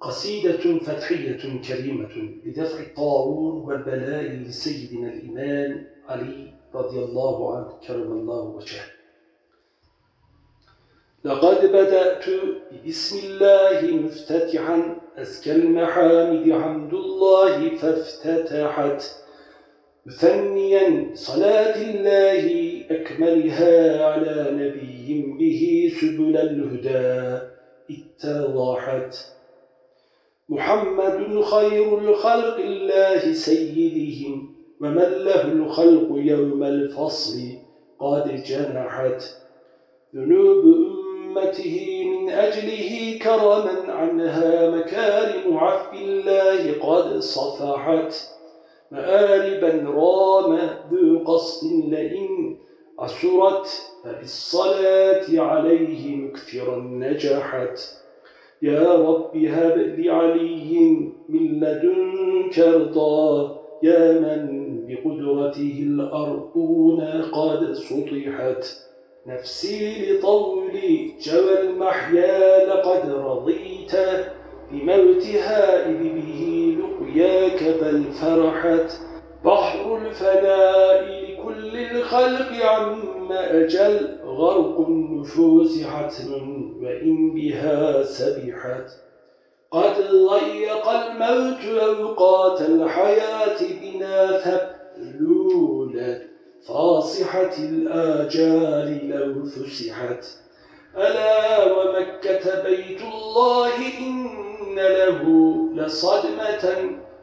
قصيدة فتحية كريمة لدفع الطاعون والبلاء لسيدنا الإمام علي رضي الله عنه كرم الله وجهه. لقد بدأت بسم الله مفتتحا أزكى المحامد حمد الله فافتتحت. مثنيا صلاة الله أكملها على نبي به سبل الهدى اتضاحت محمد خير الخلق الله سيدهم ومن له الخلق يوم الفصل قد جنحت ذنوب أمته من أجله كرما عنها مكارم عفو الله قد صفحت. مآربا رام ذو قصد لئن عسرت فبالصلاة عليه مكثرا نجحت. يا رب هب لعلي من لدنك رضا. يا من بقدرته الأرضون قد سطحت. نفسي لطول جوى المحيا لقد رضيت. بموتها إذ به لقياك بل فرحت. بحر الفناء لكل الخلق عم أجل. غرق النفوس حتم وإن بها سبحت. قد ضيق الموت أوقات الحياة بنا فبلولت فاصحة الآجال لو فسحت. ألا ومكة بيت الله إن له لصدمة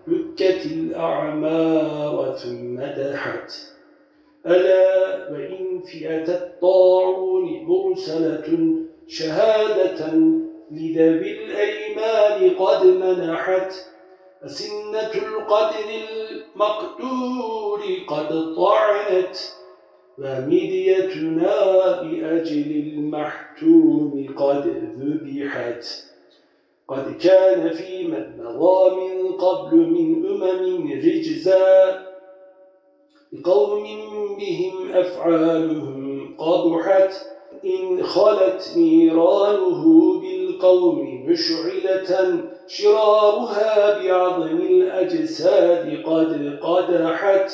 بكت الأعمار ثم دحت. ألا وإن فئة الطاعون مرسلة شهادة لذوي الأيمان قد منحت أسنة القدر المقدور قد طعنت ومديتنا بأجل المحتوم قد ذبحت. قد كان في من مضى من قبل من أمم رجزا لقوم بهم أفعالهم قبحت إن خلت نيرانه بالقوم مشعلة شرارها بعظم الأجساد قد قدحت.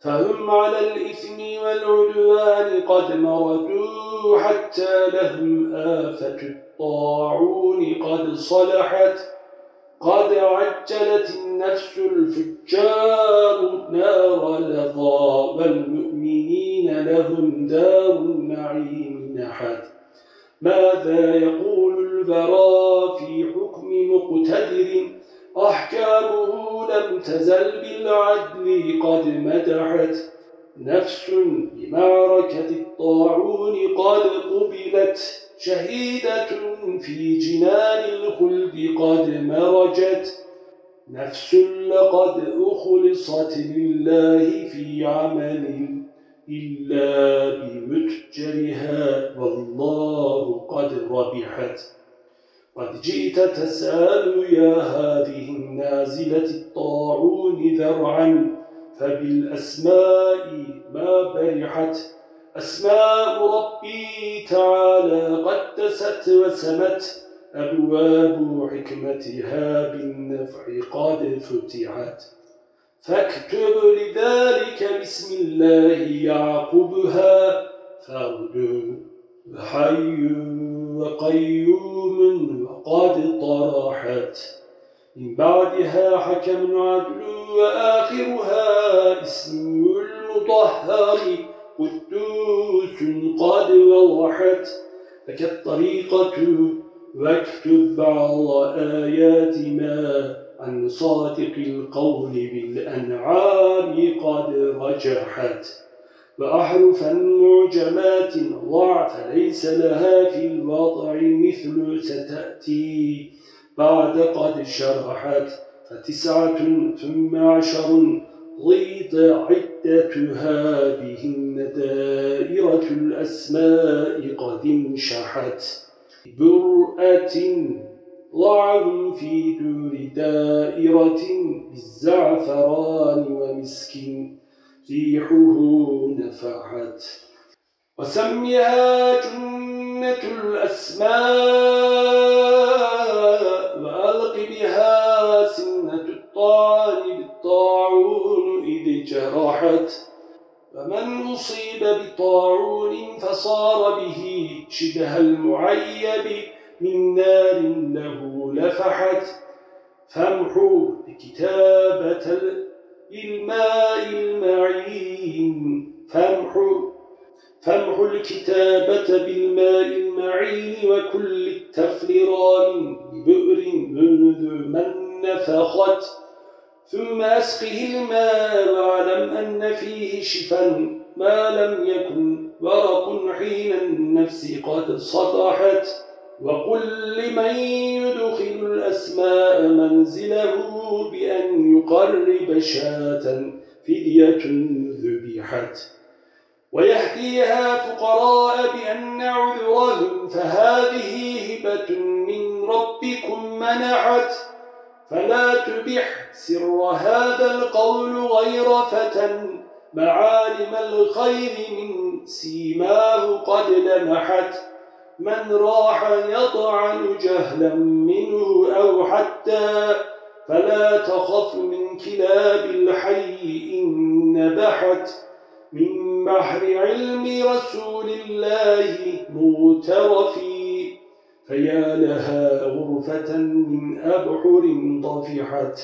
فهم على الإثم والعدوان قد مردوا حتى لهم آفة الطاعون قد صلحت. قد عجلت النفس الفجار نار لظى والمؤمنين لهم دار النعيم نحت ماذا يقول البرى في حكم مقتدر أحكامه لم تزل بالعدل قد مدحت نفس بمعركة الطاعون قد قبلت شهيدة في جنان الخلد قد مرجت. نفس لقد أخلصت لله في عمل إلا بمتجرها والله قد ربحت. قد جئت تسأل يا هذه النازلة الطاعون ذرعا. فبالأسماء ما برحت. أسماء ربي تعالى قدست وسمت. أبواب حكمتها بالنفع قد فتحت. فاكتب لذلك بسم الله يعقبها فرد وحي وقيوم وقد طرحت. من بعدها حكم عدل وآخرها اسم المطهر قدوس قد وضحت لك الطريقة واكتب بعض آيات ما عن صادق القول بالأنعام قد رجحت. وأحرفا معجمات ضعف ليس لها في الوضع مثل ستأتي. بعد قد شرحت فتسعة ثم عشر ضيط عدتها بهن دائرة الأسماء قد انشحت. برأة ضعف في دور دائرة بالزعفران ومسك ريحه نفحت وسميها جنة الأسماء الطالب الطاعون إذ جرحت. فمن أصيب بطاعون فصار به شبه المعيب من نار له لفحت فامحوا بكتابة الماء المعين. فامحوا فامحوا الكتابة بالماء المعين وكل التفلران ببئر منذ من نفخت. ثم أسقه الماء واعلم أن فيه شفا ما لم يكن ورق حين النفس قد سطحت. وقل لمن يدخل الأسماء منزله بأن يقرب شاة فدية ذبحت. ويهديها فقراء بأن عذرهم فهذه هبة من ربكم منعت. فلا تبح سر هذا القول غير فتى. معالم الخير من سيماه قد لمحت من راح يطعن جهلا منه أو حتى فلا تخف من كلاب الحي إن نبحت. من بحر علم رسول الله مغترفي فيا لها غرفة من أبحر طفحت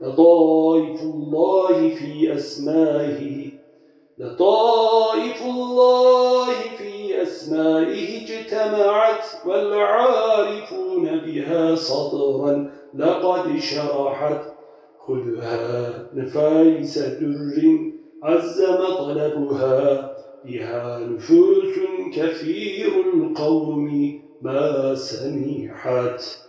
لطائف الله في أسمائه لطائف الله في أسمائه اجتمعت والعارفون بها صدرا لقد شرحت. خذها نفايس در عز مطلبها بها نفوس كثير القوم. ما سمحت.